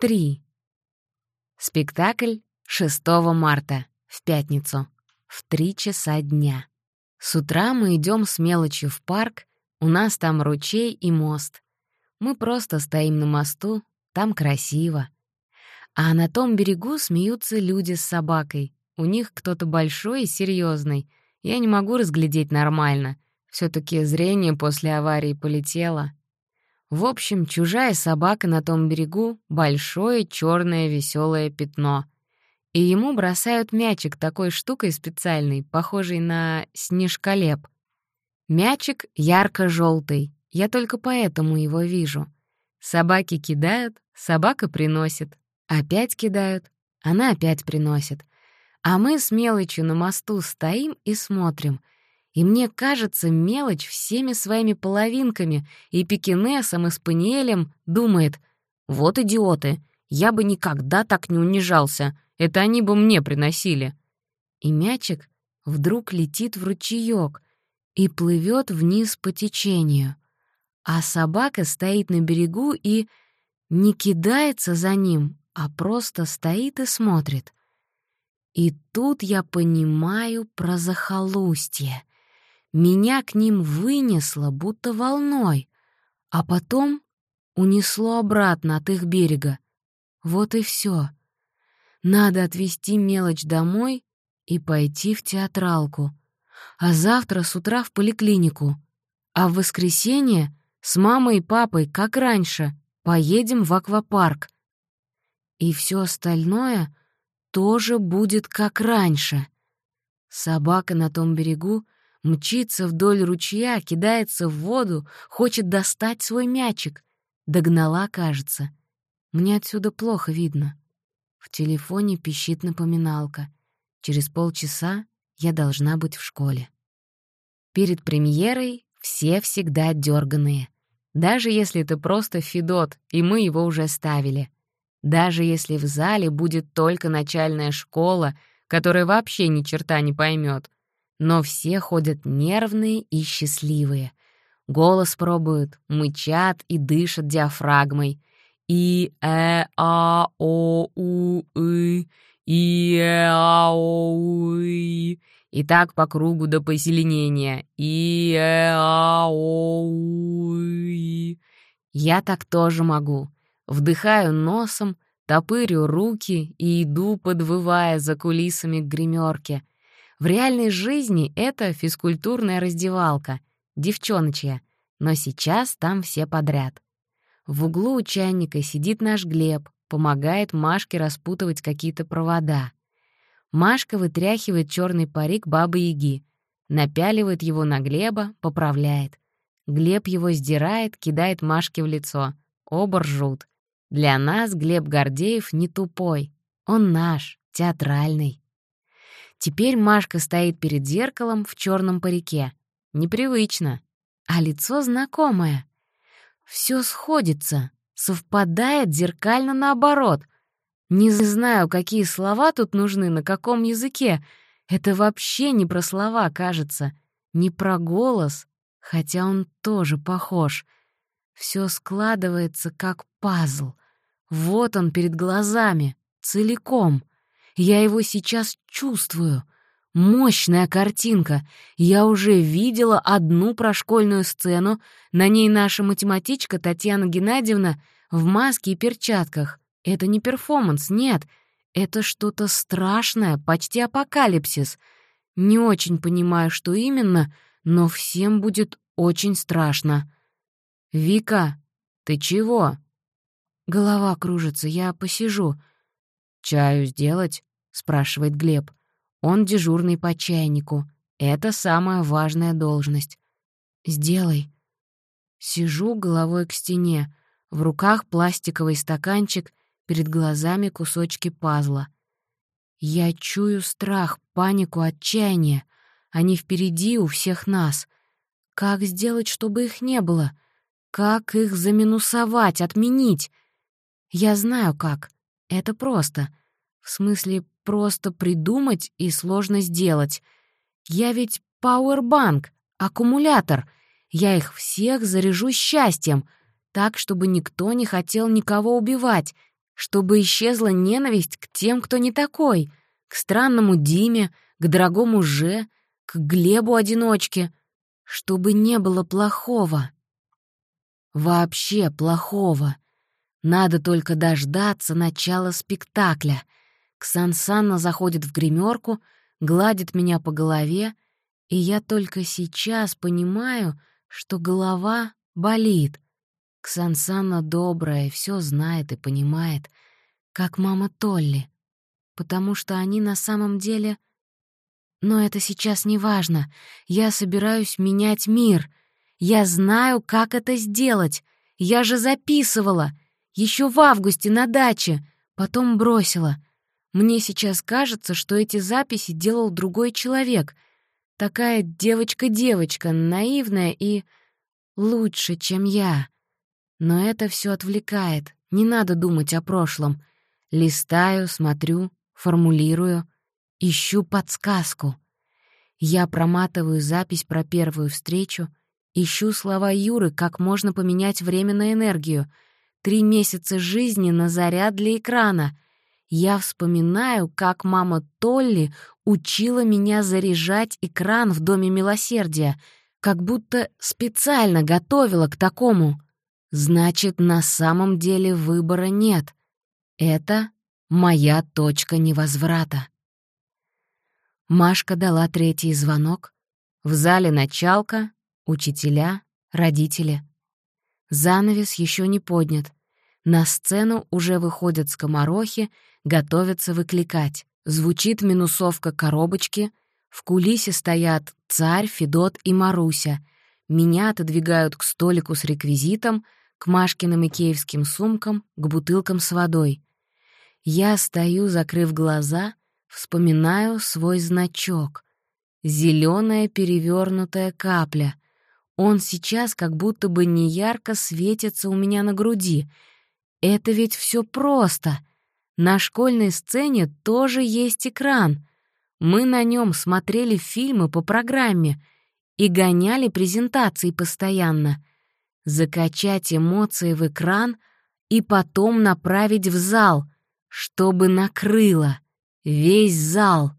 3. Спектакль 6 марта, в пятницу, в 3 часа дня. С утра мы идем с мелочью в парк, у нас там ручей и мост. Мы просто стоим на мосту, там красиво. А на том берегу смеются люди с собакой. У них кто-то большой и серьезный. Я не могу разглядеть нормально. все таки зрение после аварии полетело. В общем, чужая собака на том берегу — большое черное веселое пятно. И ему бросают мячик такой штукой специальной, похожей на снежколеп. Мячик ярко желтый я только поэтому его вижу. Собаки кидают, собака приносит. Опять кидают, она опять приносит. А мы с мелочью на мосту стоим и смотрим — и мне кажется, мелочь всеми своими половинками и пекинесом, и спаниелем думает, «Вот идиоты, я бы никогда так не унижался, это они бы мне приносили». И мячик вдруг летит в ручеёк и плывет вниз по течению. А собака стоит на берегу и не кидается за ним, а просто стоит и смотрит. И тут я понимаю про захолустье. Меня к ним вынесло, будто волной, а потом унесло обратно от их берега. Вот и все. Надо отвезти мелочь домой и пойти в театралку, а завтра с утра в поликлинику, а в воскресенье с мамой и папой, как раньше, поедем в аквапарк. И все остальное тоже будет как раньше. Собака на том берегу — Мчится вдоль ручья, кидается в воду, хочет достать свой мячик. Догнала, кажется. Мне отсюда плохо видно. В телефоне пищит напоминалка. Через полчаса я должна быть в школе. Перед премьерой все всегда дерганые. Даже если это просто Федот, и мы его уже ставили. Даже если в зале будет только начальная школа, которая вообще ни черта не поймет, но все ходят нервные и счастливые. Голос пробуют, мычат и дышат диафрагмой. И, э, а, о, у, и, и, э, а, о, у, и. И так по кругу до поселения. И, э, а, о, у, и. Я так тоже могу. Вдыхаю носом, топырю руки и иду, подвывая за кулисами к гримерке — в реальной жизни это физкультурная раздевалка, девчоночья, но сейчас там все подряд. В углу у чайника сидит наш Глеб, помогает Машке распутывать какие-то провода. Машка вытряхивает черный парик Бабы-Яги, напяливает его на Глеба, поправляет. Глеб его сдирает, кидает Машке в лицо. Оба ржут. Для нас Глеб Гордеев не тупой. Он наш, театральный. Теперь Машка стоит перед зеркалом в черном парике. Непривычно. А лицо знакомое. Все сходится, совпадает зеркально наоборот. Не знаю, какие слова тут нужны, на каком языке. Это вообще не про слова, кажется. Не про голос, хотя он тоже похож. Все складывается как пазл. Вот он перед глазами, целиком. Я его сейчас чувствую. Мощная картинка. Я уже видела одну прошкольную сцену. На ней наша математичка Татьяна Геннадьевна в маске и перчатках. Это не перформанс, нет. Это что-то страшное, почти апокалипсис. Не очень понимаю, что именно, но всем будет очень страшно. «Вика, ты чего?» Голова кружится, я посижу. «Чаю сделать?» — спрашивает Глеб. Он дежурный по чайнику. Это самая важная должность. «Сделай». Сижу головой к стене. В руках пластиковый стаканчик, перед глазами кусочки пазла. Я чую страх, панику, отчаяние. Они впереди у всех нас. Как сделать, чтобы их не было? Как их заминусовать, отменить? Я знаю как. Это просто. В смысле, просто придумать и сложно сделать. Я ведь пауэрбанк, аккумулятор. Я их всех заряжу счастьем, так, чтобы никто не хотел никого убивать, Чтобы исчезла ненависть к тем, кто не такой, к странному Диме, к дорогому Же, к Глебу-одиночке, чтобы не было плохого. Вообще плохого. Надо только дождаться начала спектакля. Ксан заходит в гримерку, гладит меня по голове, и я только сейчас понимаю, что голова болит. Ксансана добрая, все знает и понимает, как мама Толли, потому что они на самом деле... Но это сейчас не важно. Я собираюсь менять мир. Я знаю, как это сделать. Я же записывала. Еще в августе на даче. Потом бросила. Мне сейчас кажется, что эти записи делал другой человек. Такая девочка-девочка, наивная и... лучше, чем я. Но это все отвлекает, не надо думать о прошлом. Листаю, смотрю, формулирую, ищу подсказку. Я проматываю запись про первую встречу, ищу слова Юры, как можно поменять время на энергию. Три месяца жизни на заряд для экрана. Я вспоминаю, как мама Толли учила меня заряжать экран в Доме Милосердия, как будто специально готовила к такому. Значит, на самом деле выбора нет. Это моя точка невозврата. Машка дала третий звонок. В зале началка, учителя, родители. Занавес еще не поднят. На сцену уже выходят скоморохи, готовятся выкликать. Звучит минусовка коробочки. В кулисе стоят царь, Федот и Маруся. Меня отодвигают к столику с реквизитом — к Машкиным икеевским сумкам, к бутылкам с водой. Я стою, закрыв глаза, вспоминаю свой значок. Зелёная перевернутая капля. Он сейчас как будто бы неярко светится у меня на груди. Это ведь все просто. На школьной сцене тоже есть экран. Мы на нем смотрели фильмы по программе и гоняли презентации постоянно — закачать эмоции в экран и потом направить в зал, чтобы накрыло весь зал.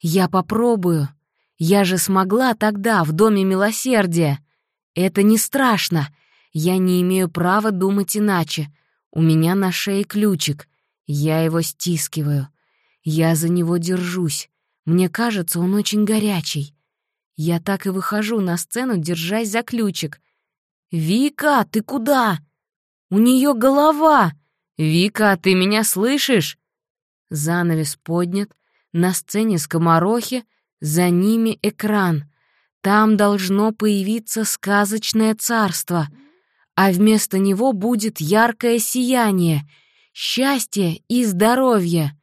Я попробую. Я же смогла тогда в Доме Милосердия. Это не страшно. Я не имею права думать иначе. У меня на шее ключик. Я его стискиваю. Я за него держусь. Мне кажется, он очень горячий. Я так и выхожу на сцену, держась за ключик — «Вика, ты куда? У нее голова! Вика, ты меня слышишь?» Занавес поднят, на сцене скоморохи, за ними экран. Там должно появиться сказочное царство, а вместо него будет яркое сияние, счастье и здоровье.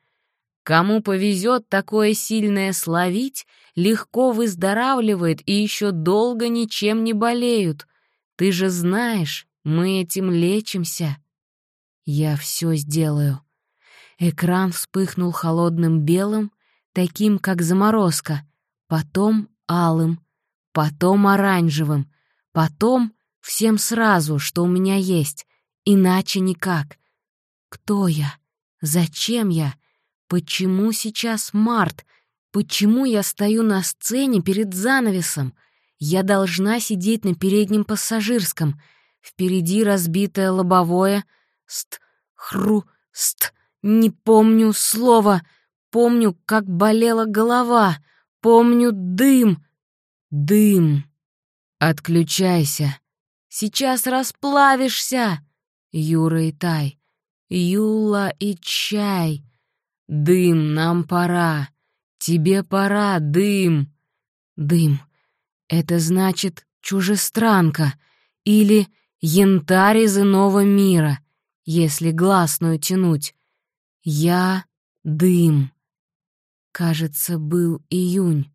Кому повезет такое сильное словить, легко выздоравливает и еще долго ничем не болеют — ты же знаешь, мы этим лечимся. Я все сделаю. Экран вспыхнул холодным белым, таким, как заморозка, потом алым, потом оранжевым, потом всем сразу, что у меня есть, иначе никак. Кто я? Зачем я? Почему сейчас март? Почему я стою на сцене перед занавесом? Я должна сидеть на переднем пассажирском. Впереди разбитое лобовое. Ст, хру, ст. Не помню слова. Помню, как болела голова. Помню дым. Дым. Отключайся. Сейчас расплавишься. Юра и Тай. Юла и Чай. Дым, нам пора. Тебе пора, дым. Дым. Это значит чужестранка или янтарь из иного мира, если гласную тянуть. Я — дым. Кажется, был июнь,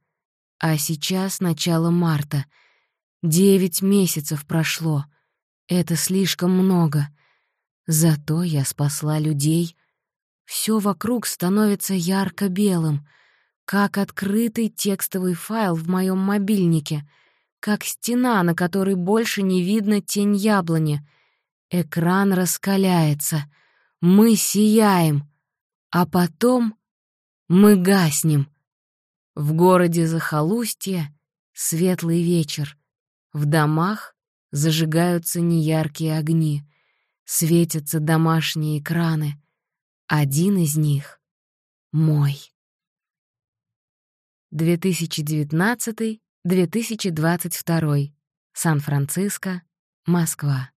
а сейчас начало марта. Девять месяцев прошло. Это слишком много. Зато я спасла людей. Все вокруг становится ярко-белым — как открытый текстовый файл в моем мобильнике, как стена, на которой больше не видно тень яблони. Экран раскаляется. мы сияем, а потом мы гаснем. В городе захолустье светлый вечер, в домах зажигаются неяркие огни, светятся домашние экраны. Один из них — мой. 2019-2022. Сан-Франциско, Москва.